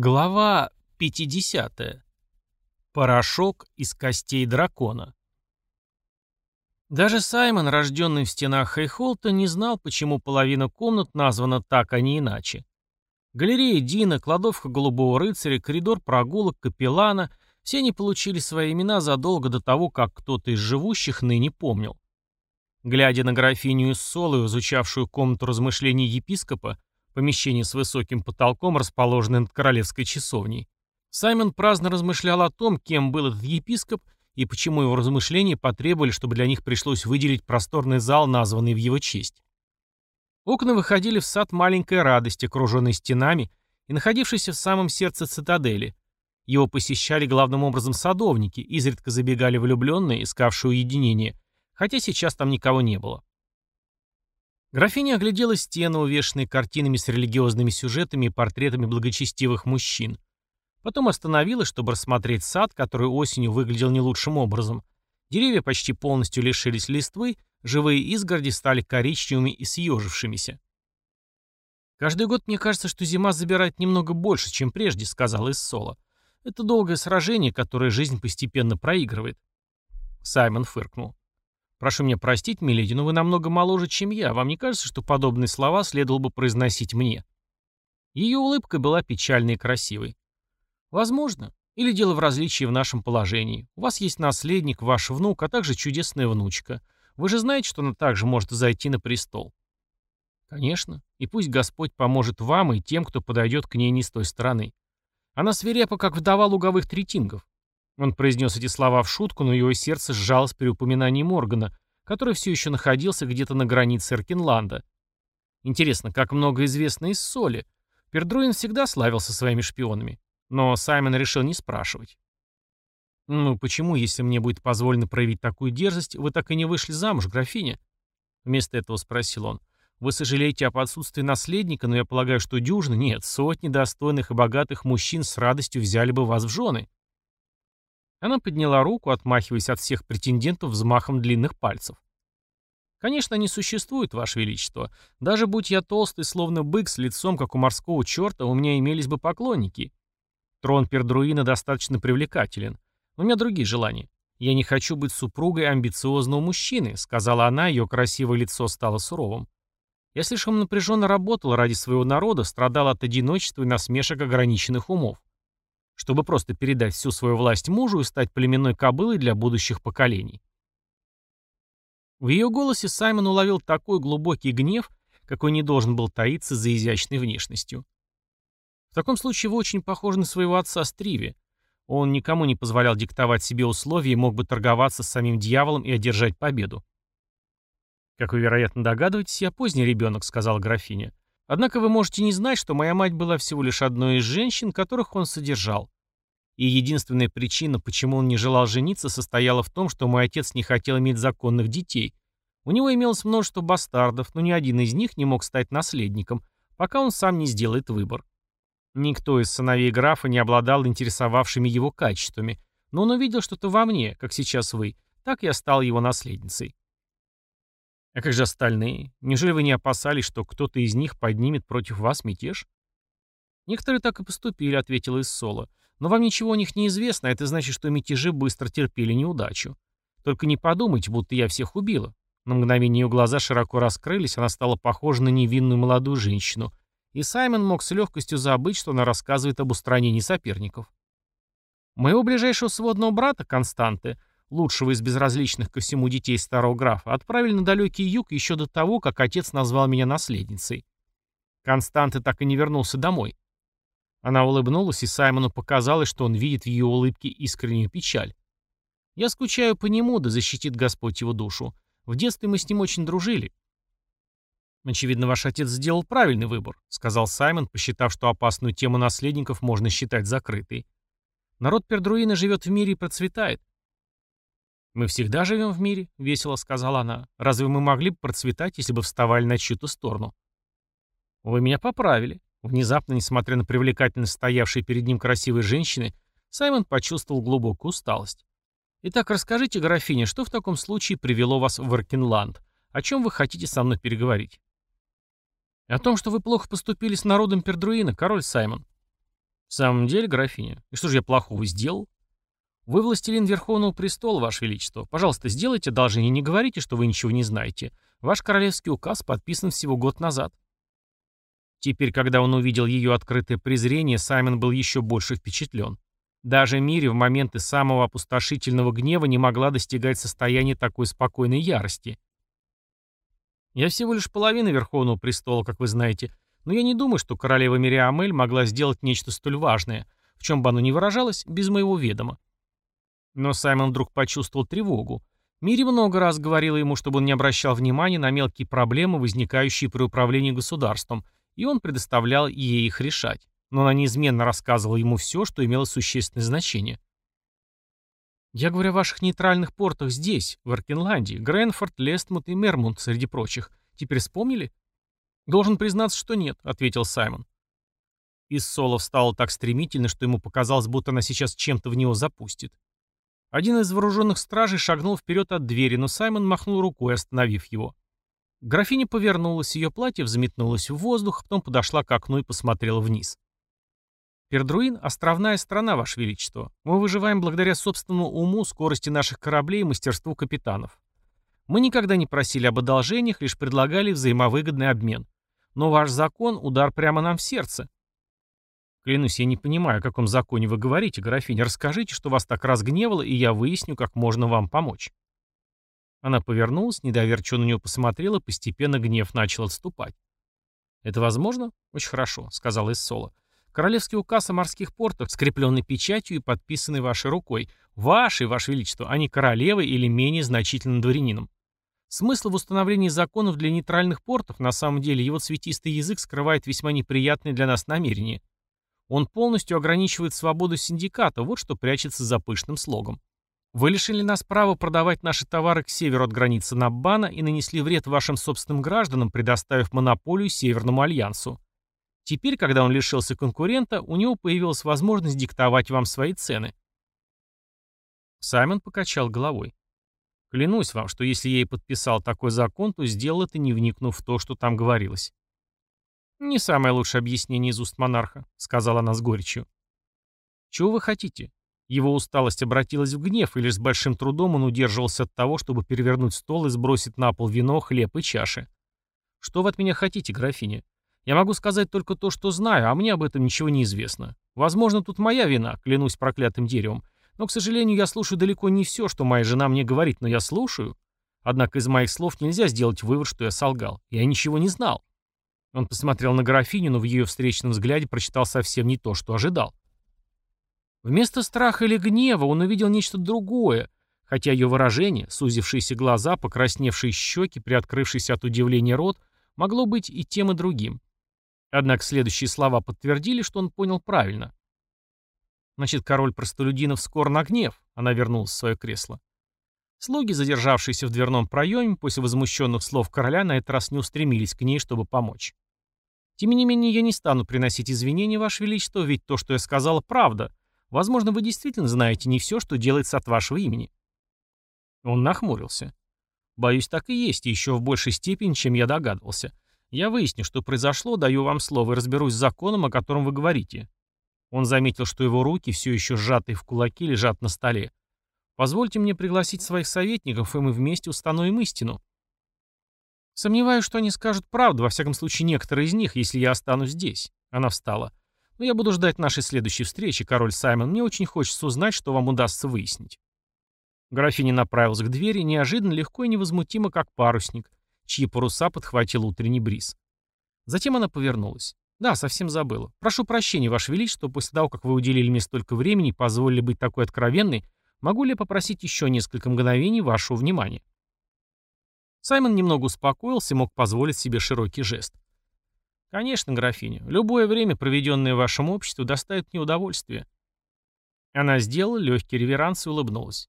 Глава 50. Порошок из костей дракона. Даже Саймон, рожденный в стенах Хейхолта, не знал, почему половина комнат названа так, а не иначе. Галерея Дина, кладовка Голубого рыцаря, коридор прогулок, капеллана — все они получили свои имена задолго до того, как кто-то из живущих ныне помнил. Глядя на графиню из Солы, изучавшую комнату размышлений епископа, помещение с высоким потолком, расположенное над королевской часовней. Саймон праздно размышлял о том, кем был этот епископ и почему его размышления потребовали, чтобы для них пришлось выделить просторный зал, названный в его честь. Окна выходили в сад маленькой радости, окруженной стенами и находившийся в самом сердце цитадели. Его посещали главным образом садовники, изредка забегали влюбленные, искавшие уединение, хотя сейчас там никого не было. Графиня оглядела стены, увешанные картинами с религиозными сюжетами и портретами благочестивых мужчин. Потом остановилась, чтобы рассмотреть сад, который осенью выглядел не лучшим образом. Деревья почти полностью лишились листвы, живые изгороди стали коричневыми и съежившимися. «Каждый год мне кажется, что зима забирает немного больше, чем прежде», — сказала Иссола. «Это долгое сражение, которое жизнь постепенно проигрывает». Саймон фыркнул. «Прошу меня простить, миледи, но вы намного моложе, чем я. Вам не кажется, что подобные слова следовало бы произносить мне?» Ее улыбка была печальной и красивой. «Возможно. Или дело в различии в нашем положении. У вас есть наследник, ваш внук, а также чудесная внучка. Вы же знаете, что она также может зайти на престол?» «Конечно. И пусть Господь поможет вам и тем, кто подойдет к ней не с той стороны. Она свирепа, как вдова луговых третингов. Он произнес эти слова в шутку, но его сердце сжалось при упоминании Моргана, который все еще находился где-то на границе Эркинланда. Интересно, как много известно из соли. Пердруин всегда славился своими шпионами. Но Саймон решил не спрашивать. «Ну, почему, если мне будет позволено проявить такую дерзость, вы так и не вышли замуж, графиня?» Вместо этого спросил он. «Вы сожалеете об отсутствии наследника, но я полагаю, что дюжины, нет, сотни достойных и богатых мужчин с радостью взяли бы вас в жены». Она подняла руку, отмахиваясь от всех претендентов взмахом длинных пальцев. «Конечно, они существуют, Ваше Величество. Даже будь я толстый, словно бык, с лицом, как у морского черта, у меня имелись бы поклонники. Трон Пердруина достаточно привлекателен. У меня другие желания. Я не хочу быть супругой амбициозного мужчины», — сказала она, ее красивое лицо стало суровым. «Я слишком напряженно работала ради своего народа, страдала от одиночества и насмешек ограниченных умов чтобы просто передать всю свою власть мужу и стать племенной кобылой для будущих поколений. В ее голосе Саймон уловил такой глубокий гнев, какой не должен был таиться за изящной внешностью. В таком случае вы очень похожи на своего отца Стриви. Он никому не позволял диктовать себе условия и мог бы торговаться с самим дьяволом и одержать победу. «Как вы, вероятно, догадываетесь, я поздний ребенок», — сказала графиня. Однако вы можете не знать, что моя мать была всего лишь одной из женщин, которых он содержал. И единственная причина, почему он не желал жениться, состояла в том, что мой отец не хотел иметь законных детей. У него имелось множество бастардов, но ни один из них не мог стать наследником, пока он сам не сделает выбор. Никто из сыновей графа не обладал интересовавшими его качествами, но он увидел что-то во мне, как сейчас вы, так я стал его наследницей. А как же остальные? Неужели вы не опасались, что кто-то из них поднимет против вас мятеж? Некоторые так и поступили, ответила Иссола. Но вам ничего о них не известно, а это значит, что мятежи быстро терпели неудачу. Только не подумайте, будто я всех убила. На мгновение ее глаза широко раскрылись, она стала похожа на невинную молодую женщину. И Саймон мог с легкостью забыть, что она рассказывает об устранении соперников. Моего ближайшего сводного брата, Константы, лучшего из безразличных ко всему детей старого графа, отправили на далекий юг еще до того, как отец назвал меня наследницей. Константы так и не вернулся домой. Она улыбнулась, и Саймону показалось, что он видит в ее улыбке искреннюю печаль. «Я скучаю по нему, да защитит Господь его душу. В детстве мы с ним очень дружили». «Очевидно, ваш отец сделал правильный выбор», — сказал Саймон, посчитав, что опасную тему наследников можно считать закрытой. «Народ Пердруина живет в мире и процветает. «Мы всегда живем в мире», — весело сказала она. «Разве мы могли бы процветать, если бы вставали на чью-то сторону?» «Вы меня поправили». Внезапно, несмотря на привлекательность стоявшей перед ним красивой женщины, Саймон почувствовал глубокую усталость. «Итак, расскажите, графиня, что в таком случае привело вас в Аркинланд? О чем вы хотите со мной переговорить?» «О том, что вы плохо поступили с народом Пердруина, король Саймон». В самом деле, графиня, и что же я плохого сделал? Вы властелин Верховного Престола, Ваше Величество. Пожалуйста, сделайте одолжение, не говорите, что вы ничего не знаете. Ваш королевский указ подписан всего год назад. Теперь, когда он увидел ее открытое презрение, Саймон был еще больше впечатлен. Даже Мири в моменты самого опустошительного гнева не могла достигать состояния такой спокойной ярости. «Я всего лишь половина Верховного Престола, как вы знаете, но я не думаю, что королева Мириамель могла сделать нечто столь важное, в чем бы оно ни выражалось, без моего ведома. Но Саймон вдруг почувствовал тревогу. Мири много раз говорила ему, чтобы он не обращал внимания на мелкие проблемы, возникающие при управлении государством, и он предоставлял ей их решать. Но она неизменно рассказывала ему все, что имело существенное значение. «Я говорю о ваших нейтральных портах здесь, в Аркенландии, Гренфорд, Лестмут и Мермунд, среди прочих. Теперь вспомнили?» «Должен признаться, что нет», — ответил Саймон. Из Соло встала так стремительно, что ему показалось, будто она сейчас чем-то в него запустит. Один из вооруженных стражей шагнул вперед от двери, но Саймон махнул рукой, остановив его. Графиня повернулась, ее платье взметнулось в воздух, а потом подошла к окну и посмотрела вниз. «Пердруин — островная страна, Ваше Величество. Мы выживаем благодаря собственному уму, скорости наших кораблей и мастерству капитанов. Мы никогда не просили об одолжениях, лишь предлагали взаимовыгодный обмен. Но ваш закон — удар прямо нам в сердце. Клянусь, я не понимаю, о каком законе вы говорите, графиня. Расскажите, что вас так разгневало, и я выясню, как можно вам помочь. Она повернулась, недоверчиво на нее посмотрела, постепенно гнев начал отступать. «Это возможно? Очень хорошо», — сказала Иссола. «Королевский указ о морских портах, скрепленный печатью и подписанный вашей рукой. Вашей, ваше величество, а не королевой или менее значительным дворянином. Смысл в установлении законов для нейтральных портов, на самом деле, его цветистый язык скрывает весьма неприятные для нас намерения. Он полностью ограничивает свободу синдиката, вот что прячется за пышным слогом. Вы лишили нас права продавать наши товары к северу от границы Наббана и нанесли вред вашим собственным гражданам, предоставив монополию Северному Альянсу. Теперь, когда он лишился конкурента, у него появилась возможность диктовать вам свои цены. Саймон покачал головой. Клянусь вам, что если я и подписал такой закон, то сделал это, не вникнув в то, что там говорилось. «Не самое лучшее объяснение из уст монарха», — сказала она с горечью. «Чего вы хотите?» Его усталость обратилась в гнев, и лишь с большим трудом он удерживался от того, чтобы перевернуть стол и сбросить на пол вино, хлеб и чаши. «Что вы от меня хотите, графиня? Я могу сказать только то, что знаю, а мне об этом ничего не известно. Возможно, тут моя вина, клянусь проклятым деревом. Но, к сожалению, я слушаю далеко не все, что моя жена мне говорит, но я слушаю. Однако из моих слов нельзя сделать вывод, что я солгал. Я ничего не знал. Он посмотрел на графиню, но в ее встречном взгляде прочитал совсем не то, что ожидал. Вместо страха или гнева он увидел нечто другое, хотя ее выражение, сузившиеся глаза, покрасневшие щеки, приоткрывшийся от удивления рот, могло быть и тем, и другим. Однако следующие слова подтвердили, что он понял правильно. Значит, король простолюдинов скор на гнев, она вернулась в свое кресло. Слуги, задержавшиеся в дверном проеме, после возмущенных слов короля, на этот раз не устремились к ней, чтобы помочь. Тем не менее, я не стану приносить извинения, Ваше Величество, ведь то, что я сказала, правда. Возможно, вы действительно знаете не все, что делается от вашего имени. Он нахмурился. Боюсь, так и есть, и еще в большей степени, чем я догадывался. Я выясню, что произошло, даю вам слово и разберусь с законом, о котором вы говорите. Он заметил, что его руки, все еще сжатые в кулаки, лежат на столе. Позвольте мне пригласить своих советников, и мы вместе установим истину. Сомневаюсь, что они скажут правду, во всяком случае некоторые из них, если я останусь здесь. Она встала. Но я буду ждать нашей следующей встречи, король Саймон. Мне очень хочется узнать, что вам удастся выяснить. Графиня направилась к двери, неожиданно легко и невозмутимо, как парусник, чьи паруса подхватил утренний бриз. Затем она повернулась. «Да, совсем забыла. Прошу прощения, Ваше Величество, после того, как вы уделили мне столько времени и позволили быть такой откровенной, Могу ли я попросить еще несколько мгновений вашего внимания?» Саймон немного успокоился и мог позволить себе широкий жест. «Конечно, графиня, любое время, проведенное в вашем обществе, доставит мне удовольствие». Она сделала легкий реверанс и улыбнулась.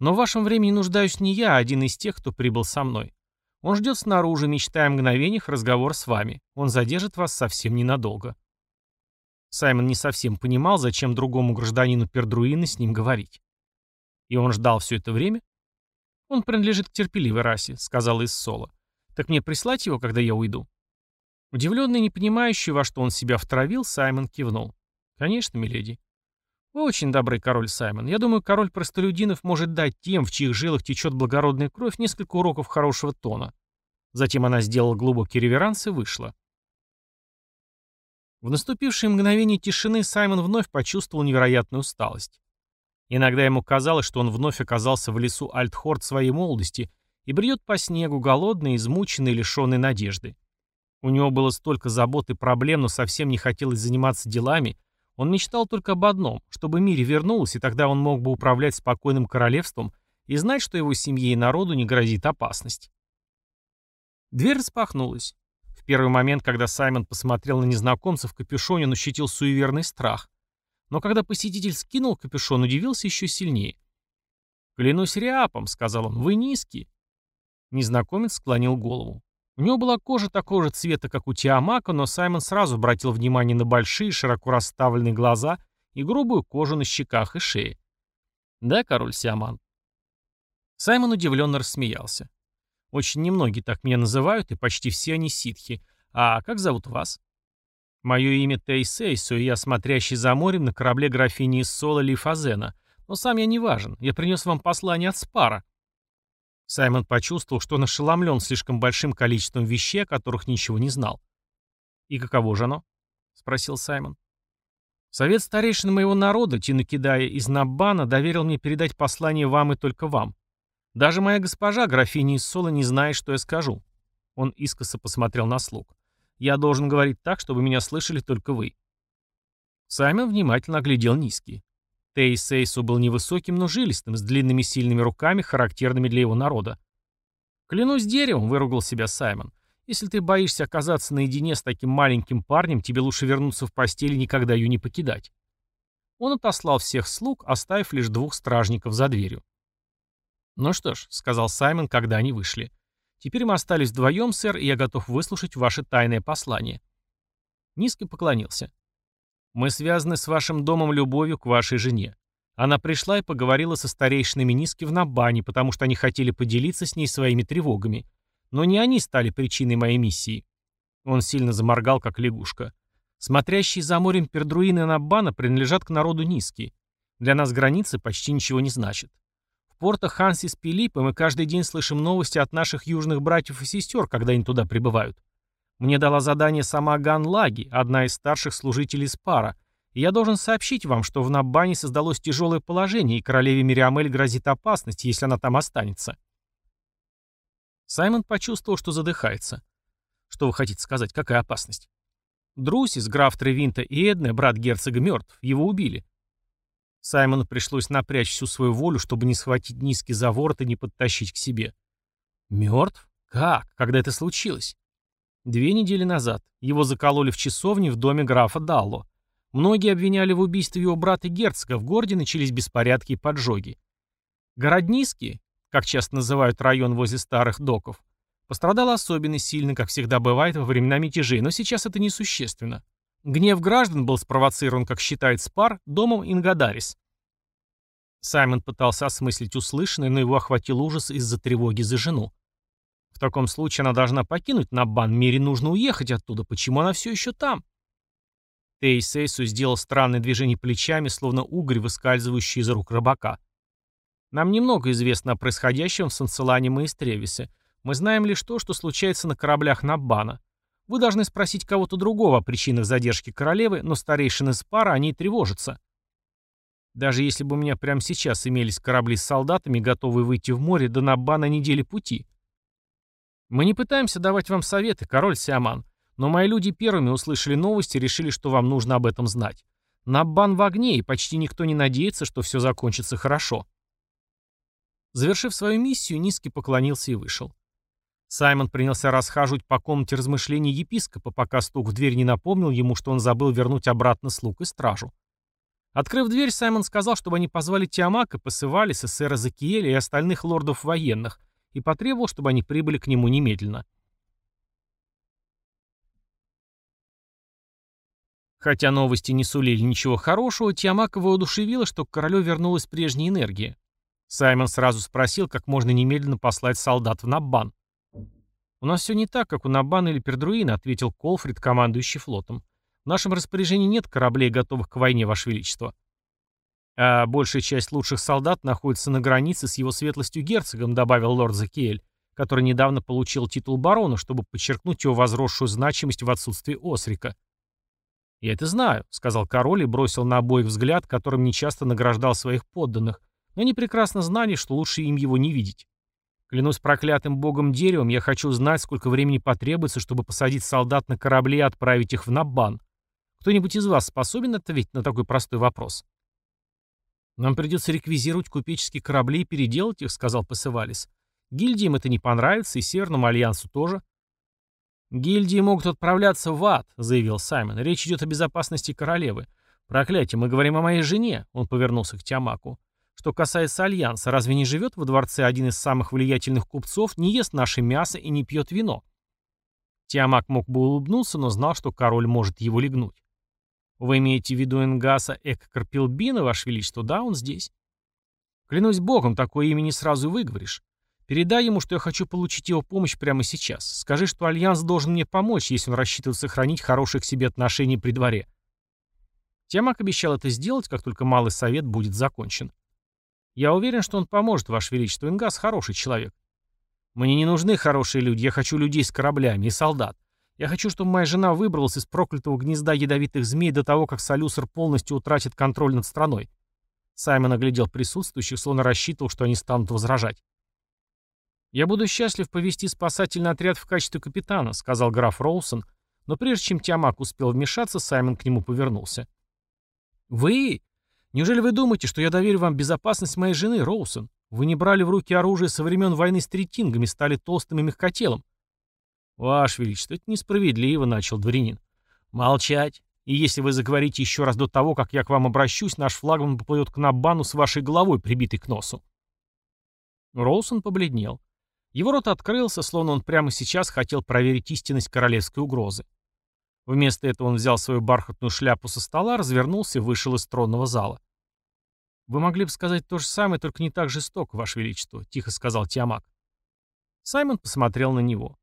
«Но в вашем времени нуждаюсь не я, а один из тех, кто прибыл со мной. Он ждет снаружи, мечтая о мгновениях разговор с вами. Он задержит вас совсем ненадолго». Саймон не совсем понимал, зачем другому гражданину Пердруина с ним говорить. И он ждал все это время? Он принадлежит к терпеливой расе, сказала Иссола. Так мне прислать его, когда я уйду? Удивленный и не понимающий, во что он себя втравил, Саймон кивнул. Конечно, миледи. Вы очень добрый, король Саймон. Я думаю, король простолюдинов может дать тем, в чьих жилах течет благородная кровь, несколько уроков хорошего тона. Затем она сделала глубокий реверанс и вышла. В наступившее мгновение тишины Саймон вновь почувствовал невероятную усталость. Иногда ему казалось, что он вновь оказался в лесу Альтхорд своей молодости и бредет по снегу, голодный, измученный, лишенный надежды. У него было столько забот и проблем, но совсем не хотелось заниматься делами, он мечтал только об одном, чтобы Мире вернулась, и тогда он мог бы управлять спокойным королевством и знать, что его семье и народу не грозит опасность. Дверь распахнулась. В первый момент, когда Саймон посмотрел на незнакомца в капюшоне, он ощутил суеверный страх. Но когда посетитель скинул капюшон, удивился еще сильнее. «Клянусь Риапом», — сказал он, — «вы низкий». Незнакомец склонил голову. У него была кожа такого же цвета, как у Тиамака, но Саймон сразу обратил внимание на большие, широко расставленные глаза и грубую кожу на щеках и шее. «Да, король Сиаман?» Саймон удивленно рассмеялся. «Очень немногие так меня называют, и почти все они ситхи. А как зовут вас?» «Мое имя Тейсейсу, и я смотрящий за морем на корабле графини Соло Лифазена. Но сам я не важен. Я принес вам послание от Спара». Саймон почувствовал, что он ошеломлен слишком большим количеством вещей, о которых ничего не знал. «И каково же оно?» — спросил Саймон. «Совет старейшин моего народа, Тинукидая из Наббана, доверил мне передать послание вам и только вам. Даже моя госпожа, графиня из Сола, не знает, что я скажу». Он искоса посмотрел на слуг. «Я должен говорить так, чтобы меня слышали только вы». Саймон внимательно оглядел низкий. Тей Сейсу был невысоким, но жилистым, с длинными сильными руками, характерными для его народа. «Клянусь деревом», — выругал себя Саймон. «Если ты боишься оказаться наедине с таким маленьким парнем, тебе лучше вернуться в постель и никогда ее не покидать». Он отослал всех слуг, оставив лишь двух стражников за дверью. «Ну что ж», — сказал Саймон, когда они вышли. «Теперь мы остались вдвоем, сэр, и я готов выслушать ваше тайное послание». Низко поклонился. Мы связаны с вашим домом любовью к вашей жене. Она пришла и поговорила со старейшинами Низки в Набане, потому что они хотели поделиться с ней своими тревогами. Но не они стали причиной моей миссии. Он сильно заморгал, как лягушка. Смотрящие за морем пердруины Наббана принадлежат к народу Низки. Для нас границы почти ничего не значат. В портах Ханси с Пилиппом мы каждый день слышим новости от наших южных братьев и сестер, когда они туда прибывают. Мне дала задание сама Ган Лаги, одна из старших служителей Спара, и я должен сообщить вам, что в Наббане создалось тяжелое положение, и королеве Мириамель грозит опасность, если она там останется. Саймон почувствовал, что задыхается. Что вы хотите сказать, какая опасность? Друсис, граф Тревинта и Эдне, брат герцога, мертв, его убили. Саймону пришлось напрячь всю свою волю, чтобы не схватить низкий за ворот и не подтащить к себе. Мертв? Как? Когда это случилось? Две недели назад. Его закололи в часовне в доме графа Далло. Многие обвиняли в убийстве его брата герцога, в городе начались беспорядки и поджоги. Городниски, как часто называют район возле старых доков, пострадал особенно сильно, как всегда бывает во времена мятежей, но сейчас это несущественно. Гнев граждан был спровоцирован, как считает Спар, домом Ингадарис. Саймон пытался осмыслить услышанное, но его охватил ужас из-за тревоги за жену. В таком случае она должна покинуть Набан, Мире нужно уехать оттуда. Почему она все еще там? Тей Сейсу сделал странное движение плечами, словно угорь, выскальзывающий из рук рыбака. Нам немного известно о происходящем в Санцелане Маистревисе. Мы знаем лишь то, что случается на кораблях Наббана. Вы должны спросить кого-то другого о причинах задержки королевы, но старейшины Спара о ней тревожатся. Даже если бы у меня прямо сейчас имелись корабли с солдатами, готовые выйти в море, до Наббана недели пути. Мы не пытаемся давать вам советы, король Сиаман, но мои люди первыми услышали новости и решили, что вам нужно об этом знать. Наббан в огне, и почти никто не надеется, что все закончится хорошо. Завершив свою миссию, Низкий поклонился и вышел. Саймон принялся расхаживать по комнате размышлений епископа, пока стук в дверь не напомнил ему, что он забыл вернуть обратно слуг и стражу. Открыв дверь, Саймон сказал, чтобы они позвали Тиамака, Пасывалиса, сэра Закиеля и остальных лордов военных, и потребовал, чтобы они прибыли к нему немедленно. Хотя новости не сулили ничего хорошего, Тиамака воодушевила, что к королю вернулась прежняя энергия. Саймон сразу спросил, как можно немедленно послать солдат в Наббан. «У нас все не так, как у Наббана или Пердруина», — ответил Колфрид, командующий флотом. В нашем распоряжении нет кораблей, готовых к войне, Ваше Величество. А большая часть лучших солдат находится на границе с его светлостью герцогом, добавил лорд Закиэль, который недавно получил титул барона, чтобы подчеркнуть его возросшую значимость в отсутствии Осрика. «Я это знаю», — сказал король и бросил на обоих взгляд, которым нечасто награждал своих подданных, но они прекрасно знали, что лучше им его не видеть. Клянусь проклятым богом деревом, я хочу знать, сколько времени потребуется, чтобы посадить солдат на корабли и отправить их в Наббан. Кто-нибудь из вас способен ответить на такой простой вопрос? «Нам придется реквизировать купеческие корабли и переделать их», — сказал Пасывалис. «Гильдиям это не понравится, и Северному Альянсу тоже». «Гильдии могут отправляться в ад», — заявил Саймон. «Речь идет о безопасности королевы. Проклятие, мы говорим о моей жене», — он повернулся к Тиамаку. «Что касается Альянса, разве не живет во дворце один из самых влиятельных купцов, не ест наше мясо и не пьет вино?» Тиамак мог бы улыбнуться, но знал, что король может его легнуть. Вы имеете в виду Энгаса Эккарпилбина, Ваше Величество? Да, он здесь. Клянусь богом, такое имя не сразу выговоришь. Передай ему, что я хочу получить его помощь прямо сейчас. Скажи, что Альянс должен мне помочь, если он рассчитывает сохранить хорошие к себе отношения при дворе. Тиамак обещал это сделать, как только Малый Совет будет закончен. Я уверен, что он поможет, Ваше Величество. Ингас хороший человек. Мне не нужны хорошие люди, я хочу людей с кораблями и солдат. Я хочу, чтобы моя жена выбралась из проклятого гнезда ядовитых змей до того, как Солюсер полностью утратит контроль над страной. Саймон оглядел присутствующих, словно рассчитывал, что они станут возражать. «Я буду счастлив повести спасательный отряд в качестве капитана», — сказал граф Роусон, но прежде чем Тиамак успел вмешаться, Саймон к нему повернулся. «Вы? Неужели вы думаете, что я доверю вам безопасность моей жены, Роусон? Вы не брали в руки оружие со времен войны с третингами, стали толстым и мягкотелым. «Ваше Величество, это несправедливо», — начал дворянин. «Молчать. И если вы заговорите еще раз до того, как я к вам обращусь, наш флагман поплывет к Набану с вашей головой, прибитой к носу». Роусон побледнел. Его рот открылся, словно он прямо сейчас хотел проверить истинность королевской угрозы. Вместо этого он взял свою бархатную шляпу со стола, развернулся и вышел из тронного зала. «Вы могли бы сказать то же самое, только не так жестоко, Ваше Величество», — тихо сказал Тиамак. Саймон посмотрел на него.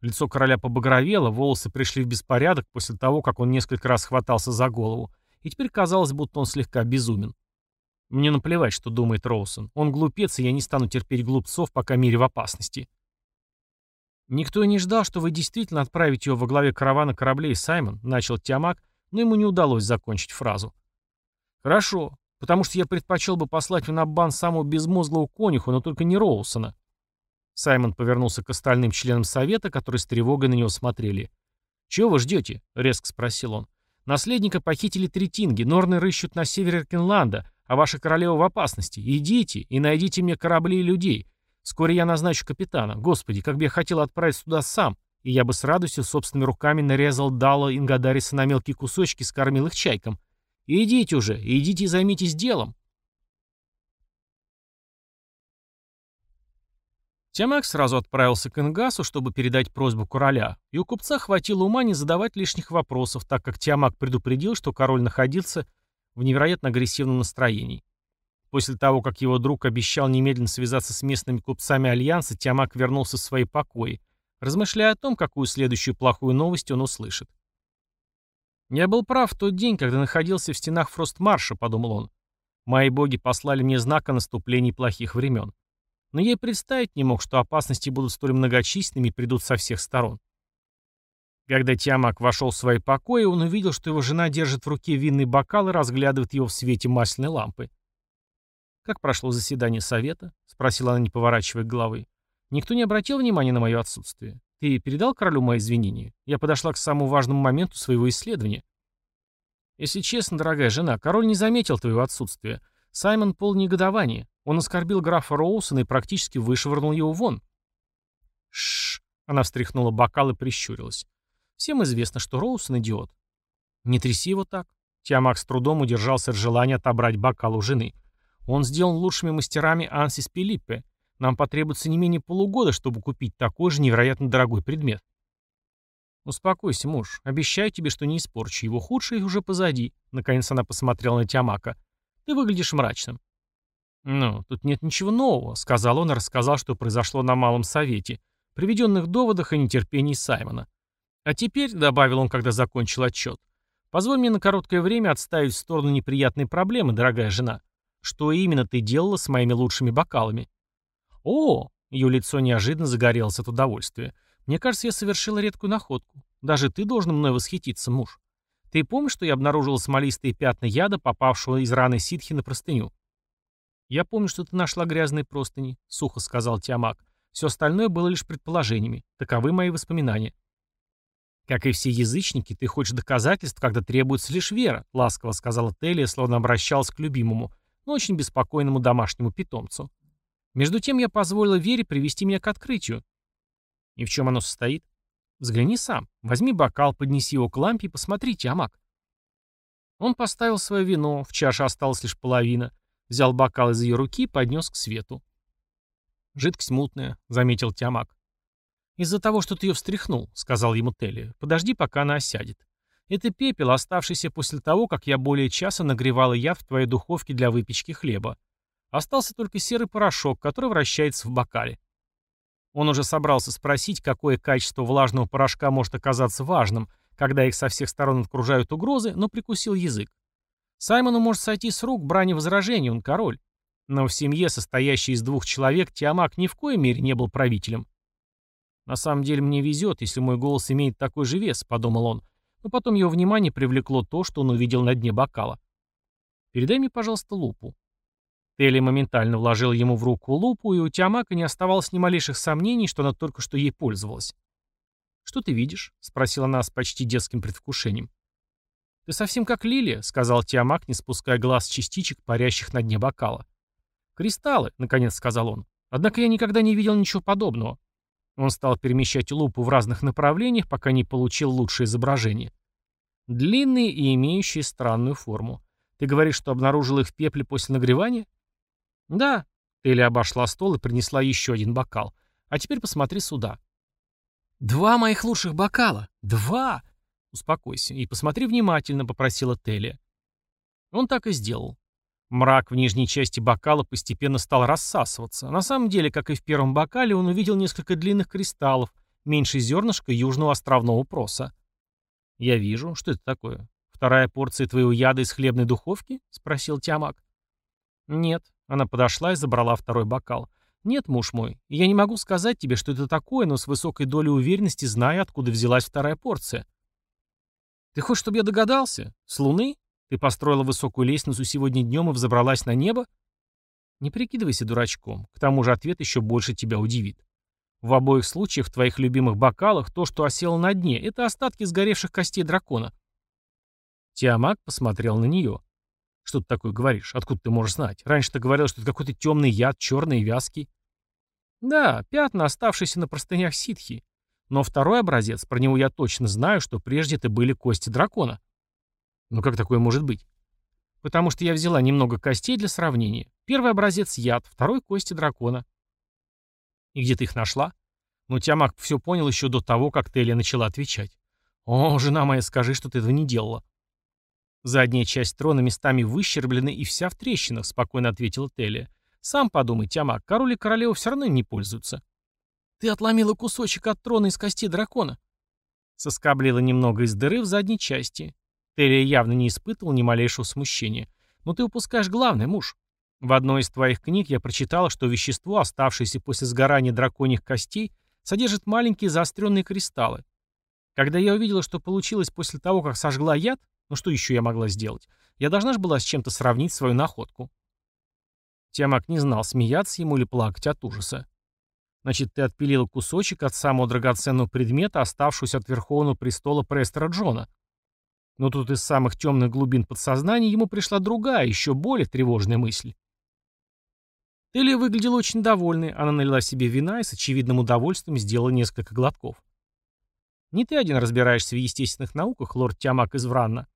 Лицо короля побагровело, волосы пришли в беспорядок после того, как он несколько раз хватался за голову, и теперь казалось, будто он слегка безумен. Мне наплевать, что думает Роусон. Он глупец, и я не стану терпеть глупцов, пока мире в опасности. Никто и не ждал, что вы действительно отправите его во главе каравана кораблей, Саймон, начал Тиамак, но ему не удалось закончить фразу. Хорошо, потому что я предпочел бы послать в Наббан самого безмозглого конюха, но только не Роусона. Саймон повернулся к остальным членам совета, которые с тревогой на него смотрели. «Чего вы ждете?» — резко спросил он. «Наследника похитили третинги, норны рыщут на севере Кенланда, а ваша королева в опасности. Идите и найдите мне корабли и людей. Скоро я назначу капитана. Господи, как бы я хотел отправиться туда сам, и я бы с радостью собственными руками нарезал Дала Ингадариса на мелкие кусочки, скормил их чайкам. Идите уже, идите и займитесь делом». Тямак сразу отправился к Ингасу, чтобы передать просьбу короля, и у купца хватило ума не задавать лишних вопросов, так как Тиамак предупредил, что король находился в невероятно агрессивном настроении. После того, как его друг обещал немедленно связаться с местными купцами Альянса, Тиамак вернулся в свои покои, размышляя о том, какую следующую плохую новость он услышит. «Я был прав в тот день, когда находился в стенах Фростмарша», — подумал он. «Мои боги послали мне знак о наступлении плохих времен но я и представить не мог, что опасности будут столь многочисленными и придут со всех сторон. Когда Тиамак вошел в свои покои, он увидел, что его жена держит в руке винный бокал и разглядывает его в свете масляной лампы. «Как прошло заседание совета?» — спросила она, не поворачивая головы. «Никто не обратил внимания на мое отсутствие. Ты передал королю мои извинения? Я подошла к самому важному моменту своего исследования». «Если честно, дорогая жена, король не заметил твоего отсутствия. Саймон пол негодования. Он оскорбил графа Роусона и практически вышвырнул его вон. Шш, она встряхнула бокал и прищурилась. Всем известно, что Роусон идиот. Не тряси его так. Тиамак с трудом удержался от желания отобрать бокал у жены. Он сделан лучшими мастерами Ансис Пилиппе. Нам потребуется не менее полугода, чтобы купить такой же невероятно дорогой предмет. «Успокойся, муж. Обещаю тебе, что не испорчу. Его худшее уже позади». Наконец она посмотрела на Тиамака. «Ты выглядишь мрачным. «Ну, тут нет ничего нового», — сказал он и рассказал, что произошло на Малом Совете, приведенных доводах и нетерпении Саймона. «А теперь», — добавил он, когда закончил отчет, Позволь мне на короткое время отставить в сторону неприятные проблемы, дорогая жена. Что именно ты делала с моими лучшими бокалами? О, ее лицо неожиданно загорелось от удовольствия. Мне кажется, я совершила редкую находку. Даже ты должен мной восхититься, муж. Ты помнишь, что я обнаружила смолистые пятна яда, попавшего из раны ситхи на простыню? Я помню, что ты нашла грязные простыни, сухо сказал Тиамак. Все остальное было лишь предположениями. Таковы мои воспоминания. Как и все язычники, ты хочешь доказательств, когда требуется лишь вера, ласково сказала Телия, словно обращалась к любимому, но очень беспокойному домашнему питомцу. Между тем я позволила вере привести меня к открытию. И в чем оно состоит? Взгляни сам. Возьми бокал, поднеси его к лампе и посмотри, Тиамак. Он поставил свое вино, в чаше осталась лишь половина, взял бокал из ее руки и поднес к свету. «Жидкость мутная», — заметил Тиамак. «Из-за того, что ты ее встряхнул», — сказал ему Телли. «Подожди, пока она осядет. Это пепел, оставшийся после того, как я более часа нагревала яд в твоей духовке для выпечки хлеба. Остался только серый порошок, который вращается в бокале. Он уже собрался спросить, какое качество влажного порошка может оказаться важным, когда их со всех сторон окружают угрозы, но прикусил язык. Саймону может сойти с рук брани возражений, он король. Но в семье, состоящей из двух человек, Тиамак ни в коей мере не был правителем. «На самом деле мне везет, если мой голос имеет такой же вес», — подумал он. Но потом его внимание привлекло то, что он увидел на дне бокала. «Передай мне, пожалуйста, лупу». Телли моментально вложил ему в руку лупу, и у Тиамака не оставалось ни малейших сомнений, что она только что ей пользовалась. «Что ты видишь?» — спросила она с почти детским предвкушением. «Ты совсем как Лилия», — сказал Тиамак, не спуская глаз частичек, парящих на дне бокала. «Кристаллы», — наконец сказал он. «Однако я никогда не видел ничего подобного». Он стал перемещать лупу в разных направлениях, пока не получил лучшее изображение. Длинные и имеющие странную форму. Ты говоришь, что обнаружил их в пепле после нагревания? «Да». Телли обошла стол и принесла еще один бокал. «А теперь посмотри сюда». «Два моих лучших бокала! Два!» «Успокойся и посмотри внимательно», — попросила Телли. Он так и сделал. Мрак в нижней части бокала постепенно стал рассасываться. На самом деле, как и в первом бокале, он увидел несколько длинных кристаллов, меньше зернышка южного островного проса. «Я вижу. Что это такое? Вторая порция твоего яда из хлебной духовки?» — спросил Тиамак. «Нет. Она подошла и забрала второй бокал. «Нет, муж мой, я не могу сказать тебе, что это такое, но с высокой долей уверенности знаю, откуда взялась вторая порция». «Ты хочешь, чтобы я догадался? С Луны? Ты построила высокую лестницу сегодня днем и взобралась на небо?» «Не прикидывайся дурачком. К тому же ответ еще больше тебя удивит. В обоих случаях в твоих любимых бокалах то, что осело на дне, это остатки сгоревших костей дракона». Тиамак посмотрел на нее. Что ты такое говоришь? Откуда ты можешь знать? Раньше ты говорил, что это какой-то темный яд, черный и вязкий. Да, пятна, оставшиеся на простынях ситхи. Но второй образец, про него я точно знаю, что прежде это были кости дракона. Ну как такое может быть? Потому что я взяла немного костей для сравнения. Первый образец яд, второй кости дракона. И где ты их нашла? Ну, Тиамак все понял еще до того, как Телия начала отвечать. О, жена моя, скажи, что ты этого не делала. «Задняя часть трона местами выщерблена и вся в трещинах», — спокойно ответила Телия. «Сам подумай, Тиамак, король и королева все равно не пользуются». «Ты отломила кусочек от трона из кости дракона». Соскоблила немного из дыры в задней части. Телия явно не испытывал ни малейшего смущения. «Но ты упускаешь главное, муж. В одной из твоих книг я прочитала, что вещество, оставшееся после сгорания драконьих костей, содержит маленькие заостренные кристаллы. Когда я увидела, что получилось после того, как сожгла яд, ну что еще я могла сделать? Я должна же была с чем-то сравнить свою находку. Тиамак не знал, смеяться ему или плакать от ужаса. Значит, ты отпилила кусочек от самого драгоценного предмета, оставшегося от Верховного престола Престера Джона. Но тут из самых темных глубин подсознания ему пришла другая, еще более тревожная мысль. Телия выглядела очень довольной, она налила себе вина и с очевидным удовольствием сделала несколько глотков. «Не ты один разбираешься в естественных науках, лорд Тиамак из Вранна.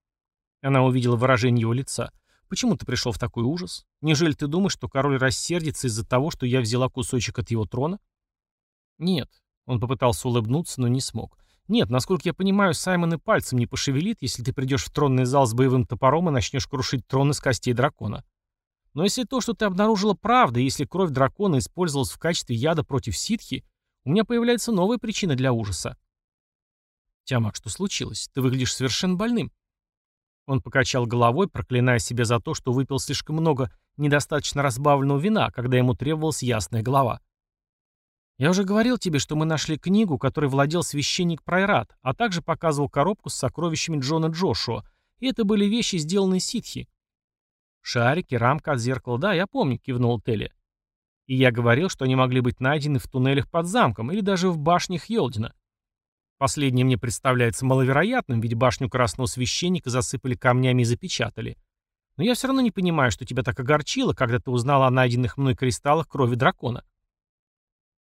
Она увидела выражение его лица. «Почему ты пришел в такой ужас? Неужели ты думаешь, что король рассердится из-за того, что я взяла кусочек от его трона?» «Нет». Он попытался улыбнуться, но не смог. «Нет, насколько я понимаю, Саймон и пальцем не пошевелит, если ты придешь в тронный зал с боевым топором и начнешь крушить трон из костей дракона. Но если то, что ты обнаружила, правда, если кровь дракона использовалась в качестве яда против ситхи, у меня появляется новая причина для ужаса». «Тямак, что случилось? Ты выглядишь совершенно больным». Он покачал головой, проклиная себя за то, что выпил слишком много недостаточно разбавленного вина, когда ему требовалась ясная голова. «Я уже говорил тебе, что мы нашли книгу, которой владел священник Прайрат, а также показывал коробку с сокровищами Джона Джошуа, и это были вещи, сделанные ситхи». «Шарики, рамка от зеркала, да, я помню», — кивнул Телли. «И я говорил, что они могли быть найдены в туннелях под замком или даже в башнях Йолдина. Последнее мне представляется маловероятным, ведь башню красного священника засыпали камнями и запечатали. Но я все равно не понимаю, что тебя так огорчило, когда ты узнал о найденных мной кристаллах крови дракона.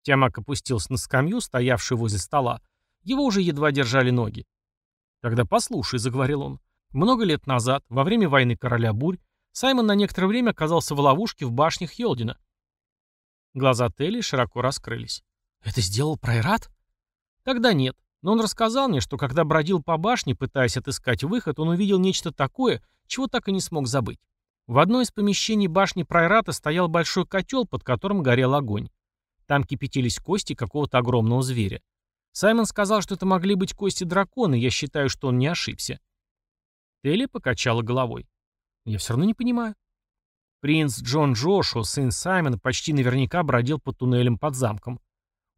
Тиамак опустился на скамью, стоявшую возле стола. Его уже едва держали ноги. «Тогда послушай», — заговорил он. «Много лет назад, во время войны короля бурь, Саймон на некоторое время оказался в ловушке в башнях Йолдина». Глаза Телли широко раскрылись. «Это сделал Прайрат?» «Тогда нет. Но он рассказал мне, что когда бродил по башне, пытаясь отыскать выход, он увидел нечто такое, чего так и не смог забыть. В одной из помещений башни Прайрата стоял большой котел, под которым горел огонь. Там кипятились кости какого-то огромного зверя. Саймон сказал, что это могли быть кости дракона, я считаю, что он не ошибся. Телли покачала головой. Я все равно не понимаю. Принц Джон Джошуа, сын Саймона, почти наверняка бродил по туннелям под замком.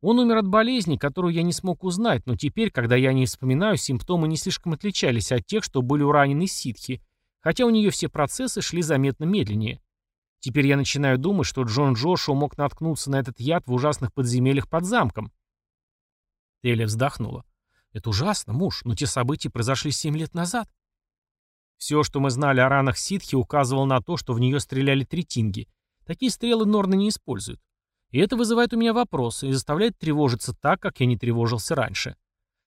Он умер от болезни, которую я не смог узнать, но теперь, когда я не вспоминаю, симптомы не слишком отличались от тех, что были у раненой ситхи, хотя у нее все процессы шли заметно медленнее. Теперь я начинаю думать, что Джон Джошуа мог наткнуться на этот яд в ужасных подземельях под замком. Телли вздохнула. Это ужасно, муж, но те события произошли семь лет назад. Все, что мы знали о ранах ситхи, указывало на то, что в нее стреляли третинги. Такие стрелы Норны не используют. И это вызывает у меня вопросы и заставляет тревожиться так, как я не тревожился раньше.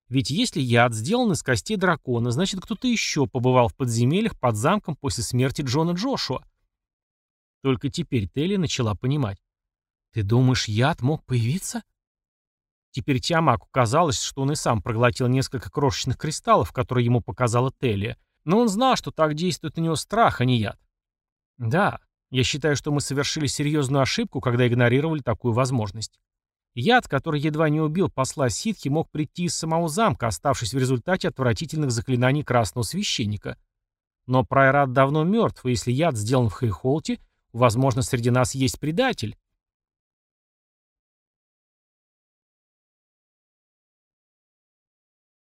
Ведь если яд сделан из костей дракона, значит кто-то еще побывал в подземельях под замком после смерти Джона Джошуа. Только теперь Телли начала понимать. «Ты думаешь, яд мог появиться?» Теперь Тиамаку казалось, что он и сам проглотил несколько крошечных кристаллов, которые ему показала Телли, но он знал, что так действует на него страх, а не яд. Да, я считаю, что мы совершили серьезную ошибку, когда игнорировали такую возможность. Яд, который едва не убил посла ситхи, мог прийти из самого замка, оставшись в результате отвратительных заклинаний красного священника. Но Прайрат давно мертв, и если яд сделан в Хейхолте, возможно, среди нас есть предатель.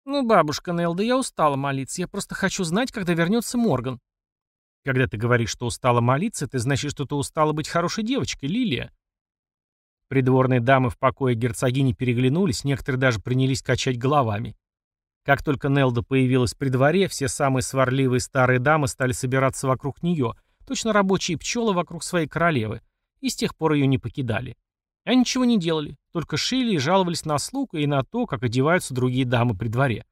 «Ну, бабушка Нелда, я устала молиться. Я просто хочу знать, когда вернется Морган». Когда ты говоришь, что устала молиться, это значит, что ты устала быть хорошей девочкой, Лилия. Придворные дамы в покое герцогини переглянулись, некоторые даже принялись качать головами. Как только Нелда появилась при дворе, все самые сварливые старые дамы стали собираться вокруг нее, точно рабочие пчелы вокруг своей королевы, и с тех пор ее не покидали. Они ничего не делали, только шили и жаловались на слуг и на то, как одеваются другие дамы при дворе.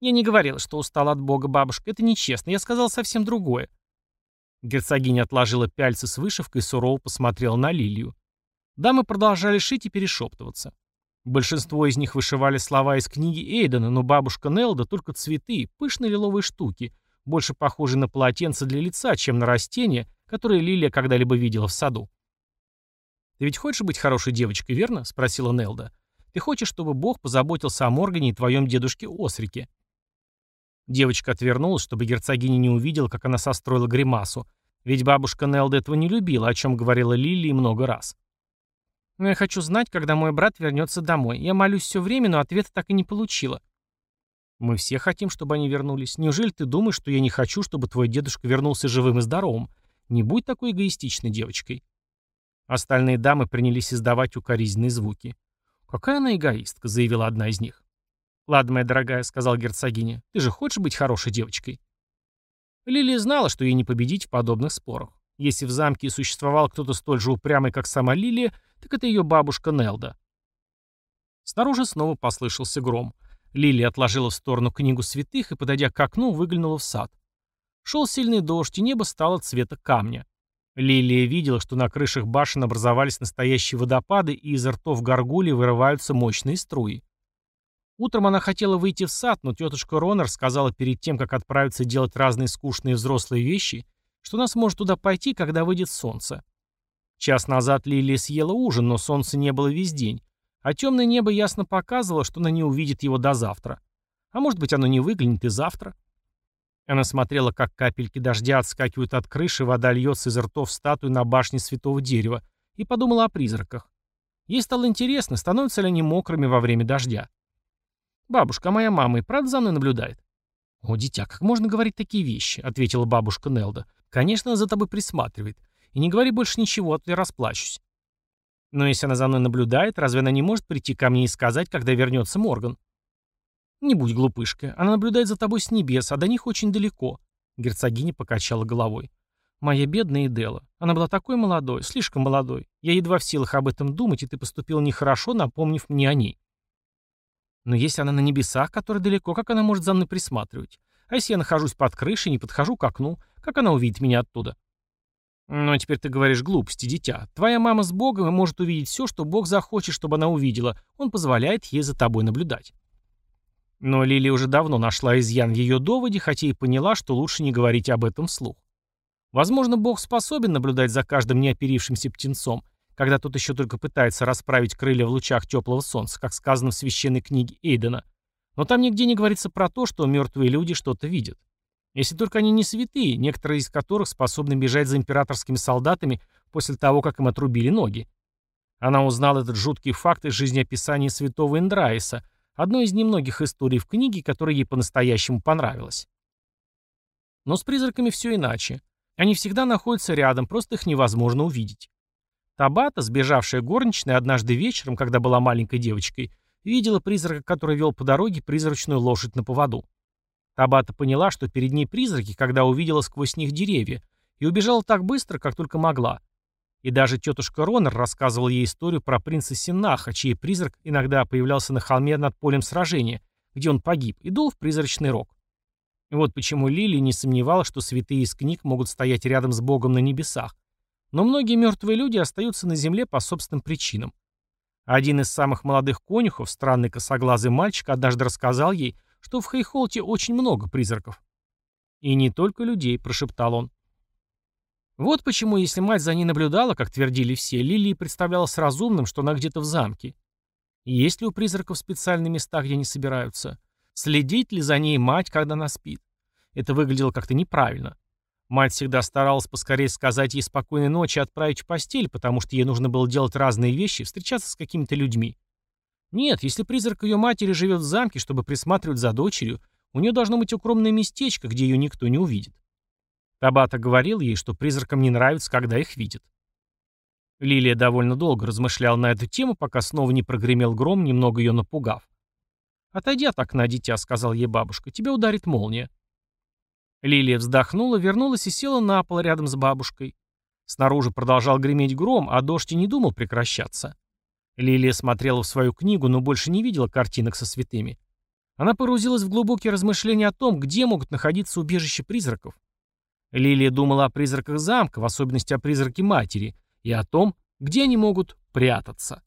Я не говорила, что устала от бога бабушка, это нечестно, я сказала совсем другое. Герцогиня отложила пяльцы с вышивкой и сурово посмотрела на Лилию. Дамы продолжали шить и перешептываться. Большинство из них вышивали слова из книги Эйдена, но бабушка Нелда только цветы, пышные лиловые штуки, больше похожие на полотенце для лица, чем на растения, которые Лилия когда-либо видела в саду. «Ты ведь хочешь быть хорошей девочкой, верно?» — спросила Нелда. «Ты хочешь, чтобы Бог позаботился о Моргане и твоем дедушке Осрике?» Девочка отвернулась, чтобы герцогиня не увидела, как она состроила гримасу. Ведь бабушка Нелда этого не любила, о чем говорила Лили много раз. «Но я хочу знать, когда мой брат вернется домой. Я молюсь все время, но ответа так и не получила». «Мы все хотим, чтобы они вернулись. Неужели ты думаешь, что я не хочу, чтобы твой дедушка вернулся живым и здоровым? Не будь такой эгоистичной девочкой». Остальные дамы принялись издавать укоризненные звуки. «Какая она эгоистка», — заявила одна из них. «Ладно, моя дорогая», — сказал герцогиня, — «ты же хочешь быть хорошей девочкой?» Лилия знала, что ей не победить в подобных спорах. Если в замке существовал кто-то столь же упрямый, как сама Лилия, так это ее бабушка Нелда. Снаружи снова послышался гром. Лилия отложила в сторону книгу святых и, подойдя к окну, выглянула в сад. Шел сильный дождь, и небо стало цвета камня. Лилия видела, что на крышах башен образовались настоящие водопады, и из ртов горгулей вырываются мощные струи. Утром она хотела выйти в сад, но тетушка Ронер сказала перед тем, как отправиться делать разные скучные взрослые вещи, что она сможет туда пойти, когда выйдет солнце. Час назад Лилия съела ужин, но солнца не было весь день, а темное небо ясно показывало, что она не увидит его до завтра. А может быть, оно не выглянет и завтра. Она смотрела, как капельки дождя отскакивают от крыши, вода льется из ртов статуи на башне святого дерева, и подумала о призраках. Ей стало интересно, становятся ли они мокрыми во время дождя. «Бабушка, а моя мама и правда за мной наблюдает?» «О, дитя, как можно говорить такие вещи?» — ответила бабушка Нелда. «Конечно, она за тобой присматривает. И не говори больше ничего, а то я расплачусь». «Но если она за мной наблюдает, разве она не может прийти ко мне и сказать, когда вернется Морган?» «Не будь глупышкой. Она наблюдает за тобой с небес, а до них очень далеко». Герцогиня покачала головой. «Моя бедная Идела. Она была такой молодой, слишком молодой. Я едва в силах об этом думать, и ты поступил нехорошо, напомнив мне о ней». Но если она на небесах, которые далеко, как она может за мной присматривать? А если я нахожусь под крышей, не подхожу к окну, как она увидит меня оттуда? Но теперь ты говоришь глупости, дитя. Твоя мама с Богом и может увидеть все, что Бог захочет, чтобы она увидела. Он позволяет ей за тобой наблюдать. Но Лили уже давно нашла изъян в ее доводе, хотя и поняла, что лучше не говорить об этом вслух. Возможно, Бог способен наблюдать за каждым неоперившимся птенцом, когда тот еще только пытается расправить крылья в лучах теплого солнца, как сказано в священной книге Эйдена. Но там нигде не говорится про то, что мертвые люди что-то видят. Если только они не святые, некоторые из которых способны бежать за императорскими солдатами после того, как им отрубили ноги. Она узнала этот жуткий факт из жизнеописания святого Индраиса, одной из немногих историй в книге, которая ей по-настоящему понравилась. Но с призраками все иначе. Они всегда находятся рядом, просто их невозможно увидеть. Табата, сбежавшая горничная, однажды вечером, когда была маленькой девочкой, видела призрака, который вел по дороге призрачную лошадь на поводу. Табата поняла, что перед ней призраки, когда увидела сквозь них деревья, и убежала так быстро, как только могла. И даже тетушка Ронер рассказывала ей историю про принца Синаха, чей призрак иногда появлялся на холме над полем сражения, где он погиб, и дул в призрачный рог. вот почему Лили не сомневалась, что святые из книг могут стоять рядом с Богом на небесах, но многие мертвые люди остаются на земле по собственным причинам. Один из самых молодых конюхов, странный косоглазый мальчик, однажды рассказал ей, что в Хейхолте очень много призраков. «И не только людей», — прошептал он. Вот почему, если мать за ней наблюдала, как твердили все, Лилии представлялось разумным, что она где-то в замке. Есть ли у призраков специальные места, где они собираются? Следить ли за ней мать, когда она спит? Это выглядело как-то неправильно. Мать всегда старалась поскорее сказать ей спокойной ночи и отправить в постель, потому что ей нужно было делать разные вещи, встречаться с какими-то людьми. Нет, если призрак ее матери живет в замке, чтобы присматривать за дочерью, у нее должно быть укромное местечко, где ее никто не увидит. Табата говорил ей, что призракам не нравится, когда их видят. Лилия довольно долго размышляла на эту тему, пока снова не прогремел гром, немного ее напугав. «Отойди от окна, дитя», — сказал ей бабушка, — «тебя ударит молния». Лилия вздохнула, вернулась и села на пол рядом с бабушкой. Снаружи продолжал греметь гром, а дождь и не думал прекращаться. Лилия смотрела в свою книгу, но больше не видела картинок со святыми. Она погрузилась в глубокие размышления о том, где могут находиться убежища призраков. Лилия думала о призраках замка, в особенности о призраке матери, и о том, где они могут прятаться.